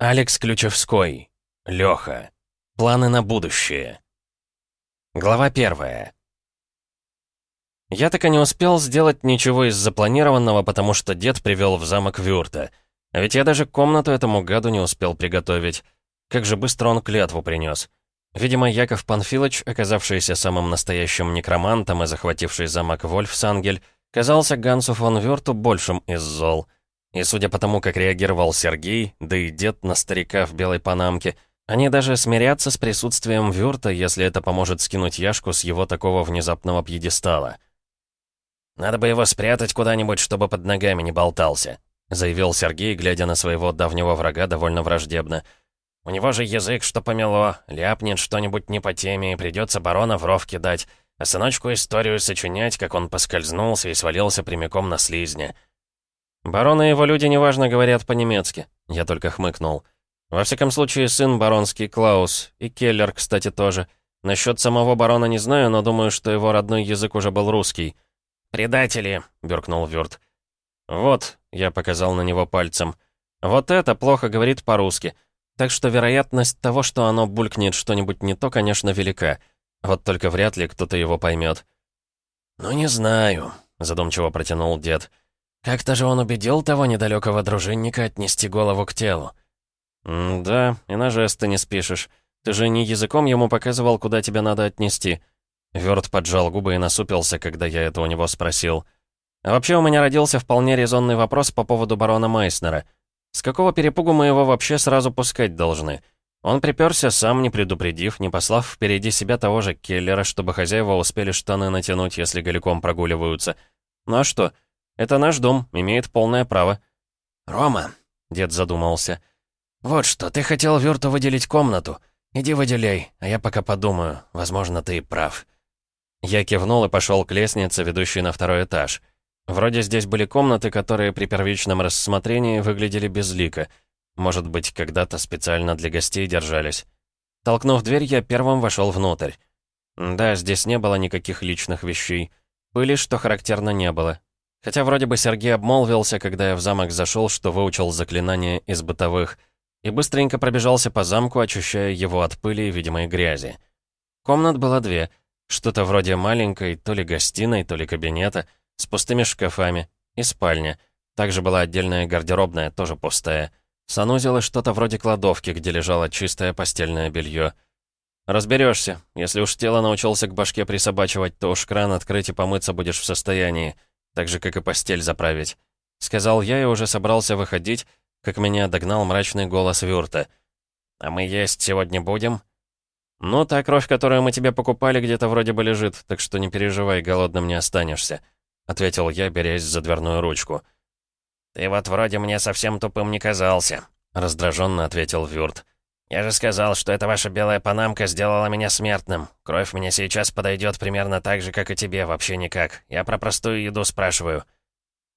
Алекс Ключевской. Лёха. Планы на будущее. Глава первая. Я так и не успел сделать ничего из запланированного, потому что дед привел в замок Вюрта. А ведь я даже комнату этому гаду не успел приготовить. Как же быстро он клятву принес. Видимо, Яков Панфилович, оказавшийся самым настоящим некромантом и захвативший замок Вольфсангель, казался Гансу фон Вюрту большим из зол — и судя по тому, как реагировал Сергей, да и дед на старика в белой панамке, они даже смирятся с присутствием Вюрта, если это поможет скинуть Яшку с его такого внезапного пьедестала. «Надо бы его спрятать куда-нибудь, чтобы под ногами не болтался», заявил Сергей, глядя на своего давнего врага довольно враждебно. «У него же язык, что помело, ляпнет что-нибудь не по теме, и придется барона в ров кидать, а сыночку историю сочинять, как он поскользнулся и свалился прямиком на слизня». «Барон и его люди неважно говорят по-немецки», — я только хмыкнул. «Во всяком случае, сын баронский Клаус, и Келлер, кстати, тоже. Насчет самого барона не знаю, но думаю, что его родной язык уже был русский». «Предатели!» — бюркнул Вюрт. «Вот», — я показал на него пальцем, — «вот это плохо говорит по-русски. Так что вероятность того, что оно булькнет что-нибудь не то, конечно, велика. Вот только вряд ли кто-то его поймет». «Ну, не знаю», — задумчиво протянул дед. Как-то же он убедил того недалекого дружинника отнести голову к телу. «Да, и на жесты не спишешь. Ты же не языком ему показывал, куда тебя надо отнести». Вёрт поджал губы и насупился, когда я это у него спросил. А вообще у меня родился вполне резонный вопрос по поводу барона Майснера. С какого перепугу мы его вообще сразу пускать должны? Он приперся сам, не предупредив, не послав впереди себя того же Келлера, чтобы хозяева успели штаны натянуть, если голиком прогуливаются. Ну а что? Это наш дом, имеет полное право». «Рома», — дед задумался, — «вот что, ты хотел Вюрту выделить комнату. Иди выделяй, а я пока подумаю. Возможно, ты и прав». Я кивнул и пошел к лестнице, ведущей на второй этаж. Вроде здесь были комнаты, которые при первичном рассмотрении выглядели безлико. Может быть, когда-то специально для гостей держались. Толкнув дверь, я первым вошел внутрь. Да, здесь не было никаких личных вещей. Пыли, что характерно, не было. Хотя вроде бы Сергей обмолвился, когда я в замок зашел, что выучил заклинание из бытовых, и быстренько пробежался по замку, очищая его от пыли и видимой грязи. Комнат было две, что-то вроде маленькой, то ли гостиной, то ли кабинета, с пустыми шкафами, и спальня. Также была отдельная гардеробная, тоже пустая. Санузел и что-то вроде кладовки, где лежало чистое постельное белье. Разберешься. Если уж тело научился к башке присобачивать, то уж кран открыть и помыться будешь в состоянии так же, как и постель заправить. Сказал я и уже собрался выходить, как меня догнал мрачный голос Вюрта. «А мы есть сегодня будем?» «Ну, та кровь, которую мы тебе покупали, где-то вроде бы лежит, так что не переживай, голодным не останешься», — ответил я, берясь за дверную ручку. «Ты вот вроде мне совсем тупым не казался», — раздраженно ответил Вюрт. «Я же сказал, что эта ваша белая панамка сделала меня смертным. Кровь мне сейчас подойдет примерно так же, как и тебе, вообще никак. Я про простую еду спрашиваю».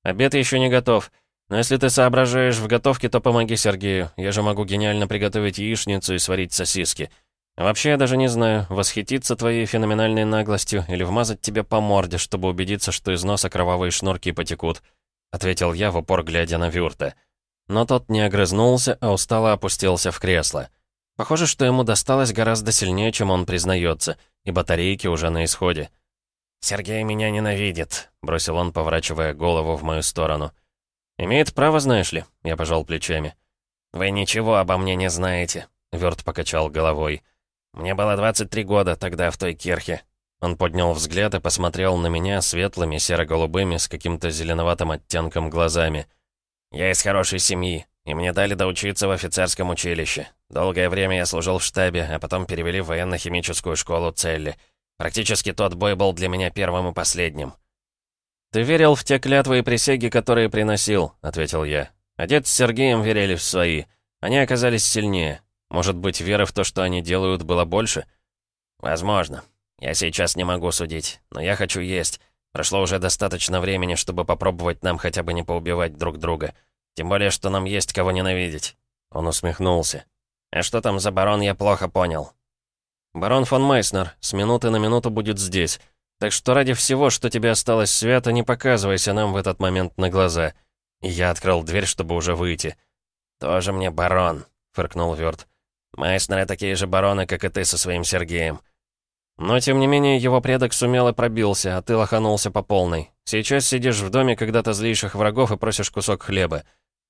«Обед еще не готов. Но если ты соображаешь в готовке, то помоги Сергею. Я же могу гениально приготовить яичницу и сварить сосиски. вообще, я даже не знаю, восхититься твоей феноменальной наглостью или вмазать тебе по морде, чтобы убедиться, что из носа кровавые шнурки потекут», — ответил я в упор, глядя на Вюрта. Но тот не огрызнулся, а устало опустился в кресло. Похоже, что ему досталось гораздо сильнее, чем он признается, и батарейки уже на исходе. «Сергей меня ненавидит», — бросил он, поворачивая голову в мою сторону. «Имеет право, знаешь ли?» — я пожал плечами. «Вы ничего обо мне не знаете», — Вёрт покачал головой. «Мне было 23 года тогда в той кирхе». Он поднял взгляд и посмотрел на меня светлыми, серо-голубыми, с каким-то зеленоватым оттенком глазами. «Я из хорошей семьи, и мне дали доучиться в офицерском училище. Долгое время я служил в штабе, а потом перевели в военно-химическую школу Целли. Практически тот бой был для меня первым и последним. «Ты верил в те клятвы и присяги, которые приносил», — ответил я. «А с Сергеем верили в свои. Они оказались сильнее. Может быть, веры в то, что они делают, было больше?» «Возможно. Я сейчас не могу судить, но я хочу есть. Прошло уже достаточно времени, чтобы попробовать нам хотя бы не поубивать друг друга». Тем более, что нам есть кого ненавидеть». Он усмехнулся. «А что там за барон, я плохо понял». «Барон фон Майснер с минуты на минуту будет здесь. Так что ради всего, что тебе осталось свято, не показывайся нам в этот момент на глаза». И я открыл дверь, чтобы уже выйти. «Тоже мне барон. — фыркнул Вёрт. «Майснеры такие же бароны, как и ты со своим Сергеем». Но, тем не менее, его предок сумел и пробился, а ты лоханулся по полной. Сейчас сидишь в доме когда-то злейших врагов и просишь кусок хлеба.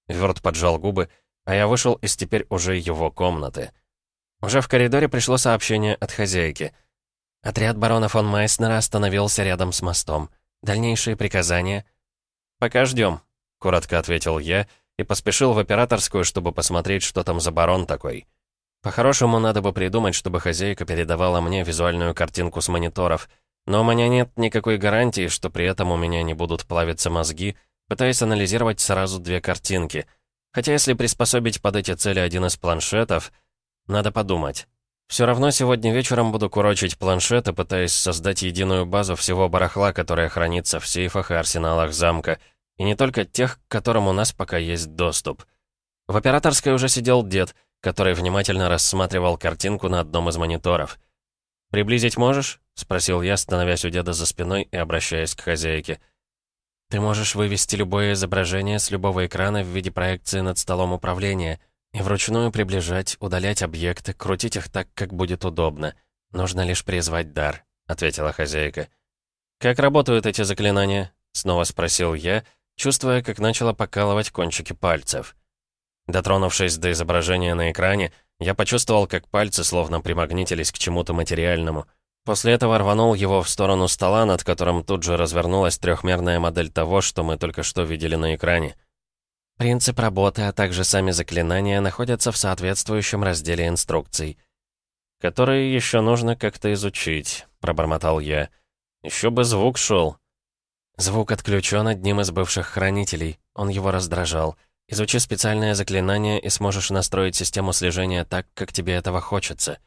Вёрт поджал губы, а я вышел из теперь уже его комнаты. Уже в коридоре пришло сообщение от хозяйки. Отряд барона фон Майснера остановился рядом с мостом. Дальнейшие приказания? «Пока ждем», — коротко ответил я и поспешил в операторскую, чтобы посмотреть, что там за барон такой. По-хорошему, надо бы придумать, чтобы хозяйка передавала мне визуальную картинку с мониторов. Но у меня нет никакой гарантии, что при этом у меня не будут плавиться мозги, пытаясь анализировать сразу две картинки. Хотя если приспособить под эти цели один из планшетов, надо подумать. Все равно сегодня вечером буду курочить планшеты, пытаясь создать единую базу всего барахла, которая хранится в сейфах и арсеналах замка, и не только тех, к которым у нас пока есть доступ. В операторской уже сидел дед — который внимательно рассматривал картинку на одном из мониторов. «Приблизить можешь?» — спросил я, становясь у деда за спиной и обращаясь к хозяйке. «Ты можешь вывести любое изображение с любого экрана в виде проекции над столом управления и вручную приближать, удалять объекты, крутить их так, как будет удобно. Нужно лишь призвать дар», — ответила хозяйка. «Как работают эти заклинания?» — снова спросил я, чувствуя, как начало покалывать кончики пальцев. Дотронувшись до изображения на экране, я почувствовал, как пальцы словно примагнитились к чему-то материальному. После этого рванул его в сторону стола, над которым тут же развернулась трехмерная модель того, что мы только что видели на экране. Принцип работы, а также сами заклинания находятся в соответствующем разделе инструкций. «Которые еще нужно как-то изучить», — пробормотал я. «Еще бы звук шел». Звук отключен одним из бывших хранителей. Он его раздражал. Изучи специальное заклинание и сможешь настроить систему слежения так, как тебе этого хочется.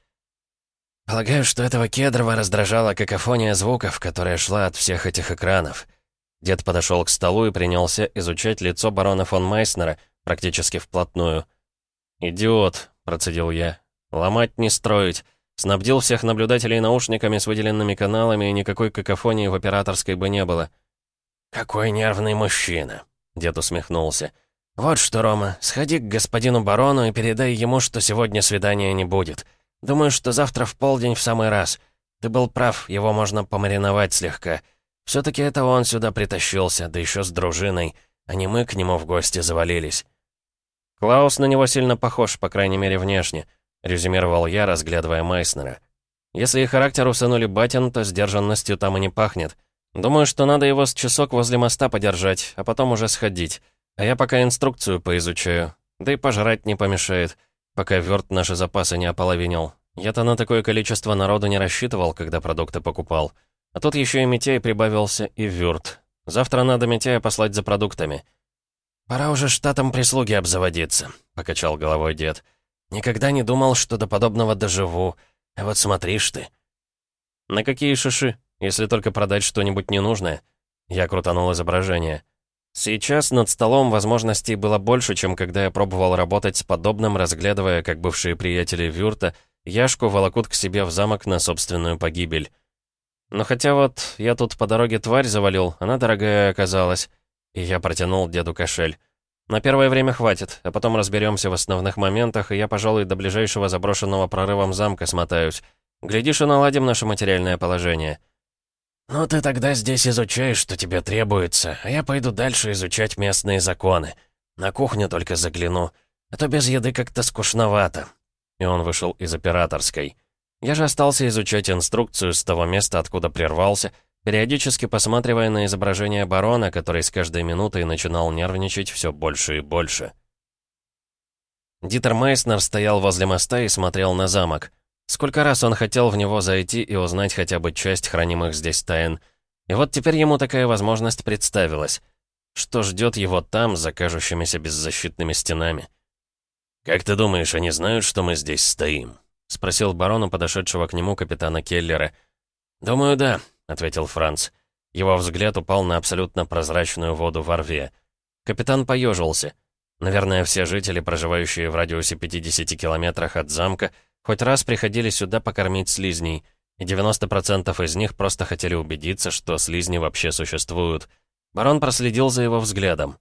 Полагаю, что этого Кедрова раздражала какофония звуков, которая шла от всех этих экранов. Дед подошел к столу и принялся изучать лицо барона фон Майснера практически вплотную. «Идиот», — процедил я. «Ломать не строить. Снабдил всех наблюдателей наушниками с выделенными каналами, и никакой какофонии в операторской бы не было». «Какой нервный мужчина», — дед усмехнулся. «Вот что, Рома, сходи к господину барону и передай ему, что сегодня свидания не будет. Думаю, что завтра в полдень в самый раз. Ты был прав, его можно помариновать слегка. Все-таки это он сюда притащился, да еще с дружиной, а не мы к нему в гости завалились». «Клаус на него сильно похож, по крайней мере, внешне», — резюмировал я, разглядывая Майснера. «Если и характер усынули батин, то сдержанностью там и не пахнет. Думаю, что надо его с часок возле моста подержать, а потом уже сходить». А я пока инструкцию поизучаю. Да и пожрать не помешает, пока Вёрт наши запасы не ополовинил. Я-то на такое количество народу не рассчитывал, когда продукты покупал. А тут еще и Митяй прибавился, и Вёрт. Завтра надо Митяя послать за продуктами. «Пора уже штатом прислуги обзаводиться», — покачал головой дед. «Никогда не думал, что до подобного доживу. А вот смотришь ты». «На какие шиши? Если только продать что-нибудь ненужное?» Я крутанул изображение. Сейчас над столом возможностей было больше, чем когда я пробовал работать с подобным, разглядывая, как бывшие приятели Вюрта, Яшку волокут к себе в замок на собственную погибель. Но хотя вот я тут по дороге тварь завалил, она дорогая оказалась. И я протянул деду кошель. На первое время хватит, а потом разберемся в основных моментах, и я, пожалуй, до ближайшего заброшенного прорывом замка смотаюсь. Глядишь, и наладим наше материальное положение. «Ну ты тогда здесь изучаешь, что тебе требуется, а я пойду дальше изучать местные законы. На кухню только загляну, а то без еды как-то скучновато». И он вышел из операторской. Я же остался изучать инструкцию с того места, откуда прервался, периодически посматривая на изображение барона, который с каждой минутой начинал нервничать все больше и больше. Дитер Мейснер стоял возле моста и смотрел на замок. Сколько раз он хотел в него зайти и узнать хотя бы часть хранимых здесь тайн. И вот теперь ему такая возможность представилась. Что ждет его там, за кажущимися беззащитными стенами? «Как ты думаешь, они знают, что мы здесь стоим?» — спросил барону, подошедшего к нему капитана Келлера. «Думаю, да», — ответил Франц. Его взгляд упал на абсолютно прозрачную воду во рве. Капитан поежился. Наверное, все жители, проживающие в радиусе 50 километрах от замка, Хоть раз приходили сюда покормить слизней, и 90% из них просто хотели убедиться, что слизни вообще существуют. Барон проследил за его взглядом.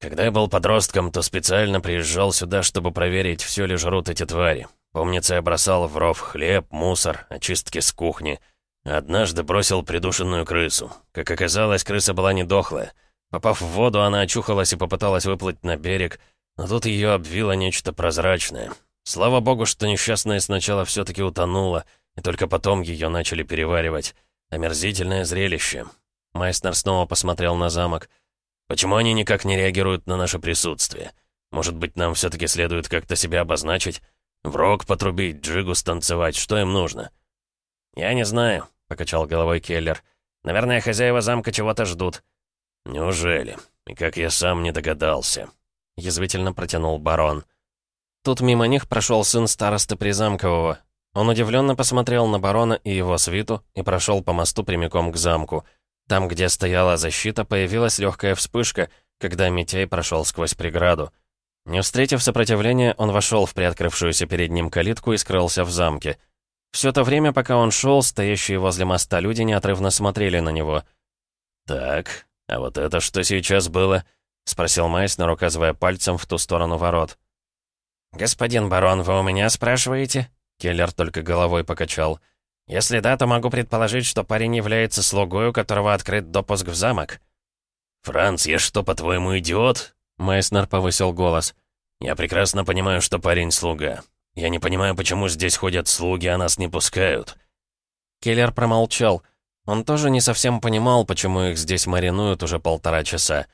Когда я был подростком, то специально приезжал сюда, чтобы проверить, все ли жрут эти твари. Помнится, я бросал в ров хлеб, мусор, очистки с кухни. Однажды бросил придушенную крысу. Как оказалось, крыса была не дохлая. Попав в воду, она очухалась и попыталась выплыть на берег, но тут ее обвило нечто прозрачное. Слава богу, что несчастная сначала все-таки утонула, и только потом ее начали переваривать. Омерзительное зрелище. Майснер снова посмотрел на замок. Почему они никак не реагируют на наше присутствие? Может быть, нам все-таки следует как-то себя обозначить? В рог потрубить, джигу станцевать, что им нужно? Я не знаю, покачал головой Келлер. Наверное, хозяева замка чего-то ждут. Неужели? И как я сам не догадался. Язвительно протянул барон. Тут мимо них прошел сын старосты Призамкового. Он удивленно посмотрел на барона и его свиту и прошел по мосту прямиком к замку. Там, где стояла защита, появилась легкая вспышка, когда Митей прошел сквозь преграду. Не встретив сопротивления, он вошел в приоткрывшуюся перед ним калитку и скрылся в замке. Все то время, пока он шел, стоящие возле моста люди неотрывно смотрели на него. «Так, а вот это что сейчас было?» — спросил Майснер, указывая пальцем в ту сторону ворот. «Господин барон, вы у меня спрашиваете?» Келлер только головой покачал. «Если да, то могу предположить, что парень является слугой, у которого открыт допуск в замок». «Франц, я что, по-твоему, идиот?» Майснер повысил голос. «Я прекрасно понимаю, что парень слуга. Я не понимаю, почему здесь ходят слуги, а нас не пускают». Келлер промолчал. Он тоже не совсем понимал, почему их здесь маринуют уже полтора часа.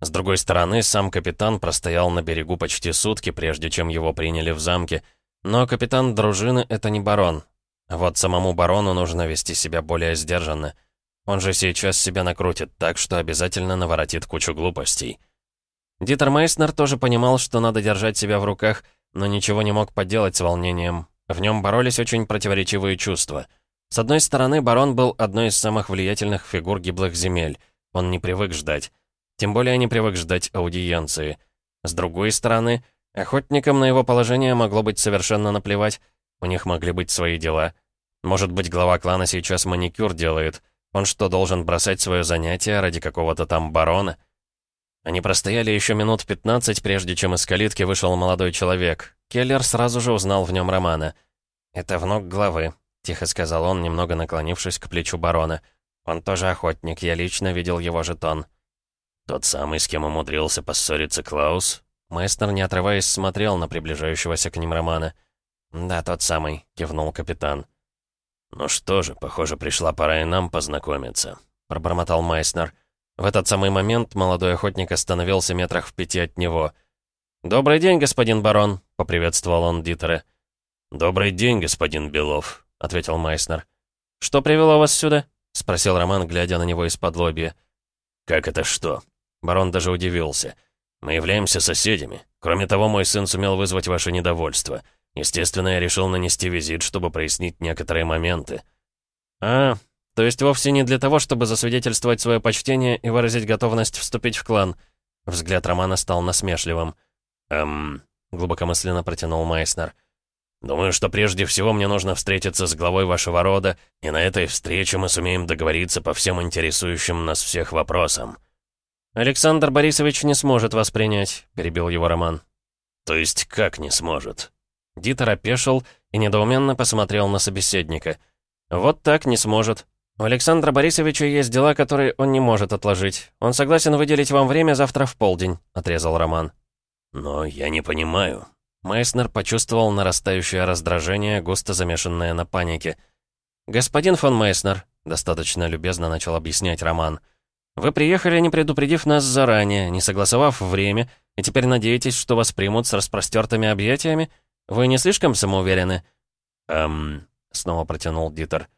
С другой стороны, сам капитан простоял на берегу почти сутки, прежде чем его приняли в замке. Но капитан дружины — это не барон, вот самому барону нужно вести себя более сдержанно. Он же сейчас себя накрутит так, что обязательно наворотит кучу глупостей. Дитер Мейснер тоже понимал, что надо держать себя в руках, но ничего не мог поделать с волнением. В нем боролись очень противоречивые чувства. С одной стороны, барон был одной из самых влиятельных фигур гиблых земель. Он не привык ждать. Тем более не привык ждать аудиенции. С другой стороны, охотникам на его положение могло быть совершенно наплевать, у них могли быть свои дела. Может быть, глава клана сейчас маникюр делает. Он что, должен бросать свое занятие ради какого-то там барона? Они простояли еще минут 15, прежде чем из калитки вышел молодой человек. Келлер сразу же узнал в нем Романа. «Это внук главы», — тихо сказал он, немного наклонившись к плечу барона. «Он тоже охотник, я лично видел его жетон». «Тот самый, с кем умудрился поссориться Клаус?» Майстер, не отрываясь, смотрел на приближающегося к ним Романа. «Да, тот самый», — кивнул капитан. «Ну что же, похоже, пришла пора и нам познакомиться», — пробормотал Майснер. В этот самый момент молодой охотник остановился метрах в пяти от него. «Добрый день, господин барон», — поприветствовал он Дитера. «Добрый день, господин Белов», — ответил Майснер. «Что привело вас сюда?» — спросил Роман, глядя на него из-под лобья. «Как это что?» Барон даже удивился. «Мы являемся соседями. Кроме того, мой сын сумел вызвать ваше недовольство». Естественно, я решил нанести визит, чтобы прояснить некоторые моменты. А, то есть вовсе не для того, чтобы засвидетельствовать свое почтение и выразить готовность вступить в клан. Взгляд Романа стал насмешливым. «Эм...» — глубокомысленно протянул Майснер. «Думаю, что прежде всего мне нужно встретиться с главой вашего рода, и на этой встрече мы сумеем договориться по всем интересующим нас всех вопросам». «Александр Борисович не сможет вас принять», — перебил его Роман. «То есть как не сможет?» Дитер опешил и недоуменно посмотрел на собеседника. «Вот так не сможет. У Александра Борисовича есть дела, которые он не может отложить. Он согласен выделить вам время завтра в полдень», — отрезал Роман. «Но я не понимаю». Майснер почувствовал нарастающее раздражение, густо замешанное на панике. «Господин фон Майснер», — достаточно любезно начал объяснять Роман, «вы приехали, не предупредив нас заранее, не согласовав время, и теперь надеетесь, что вас примут с распростертыми объятиями?» «Вы не слишком самоуверены?» «Эм...» — снова протянул Дитер.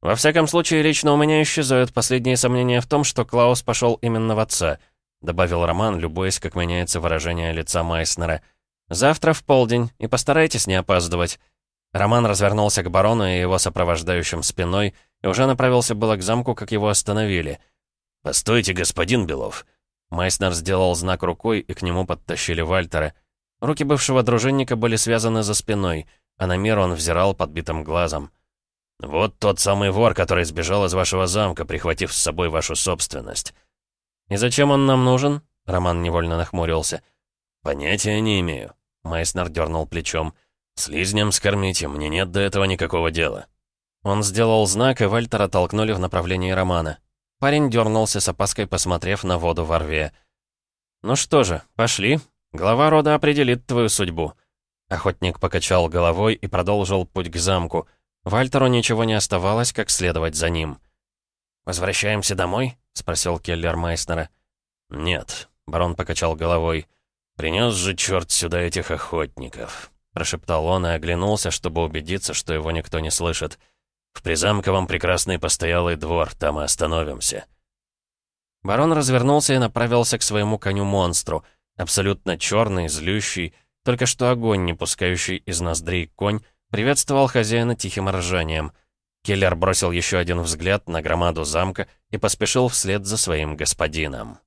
«Во всяком случае, лично у меня исчезают последние сомнения в том, что Клаус пошел именно в отца», — добавил Роман, любуясь, как меняется выражение лица Майснера. «Завтра в полдень, и постарайтесь не опаздывать». Роман развернулся к барону и его сопровождающим спиной и уже направился было к замку, как его остановили. «Постойте, господин Белов!» Майснер сделал знак рукой, и к нему подтащили Вальтера. Руки бывшего дружинника были связаны за спиной, а на мир он взирал подбитым глазом. «Вот тот самый вор, который сбежал из вашего замка, прихватив с собой вашу собственность». «И зачем он нам нужен?» Роман невольно нахмурился. «Понятия не имею», — Майснер дернул плечом. «Слизням скормите, мне нет до этого никакого дела». Он сделал знак, и Вальтера толкнули в направлении Романа. Парень дернулся с опаской, посмотрев на воду во рве. «Ну что же, пошли. Глава рода определит твою судьбу». Охотник покачал головой и продолжил путь к замку. Вальтеру ничего не оставалось, как следовать за ним. «Возвращаемся домой?» — спросил Келлер Майснера. «Нет», — барон покачал головой. «Принес же черт сюда этих охотников», — прошептал он и оглянулся, чтобы убедиться, что его никто не слышит. «В Призамковом прекрасный постоялый двор, там и остановимся». Барон развернулся и направился к своему коню-монстру, абсолютно черный, злющий, только что огонь, не пускающий из ноздрей конь, приветствовал хозяина тихим ржанием. Келлер бросил еще один взгляд на громаду замка и поспешил вслед за своим господином.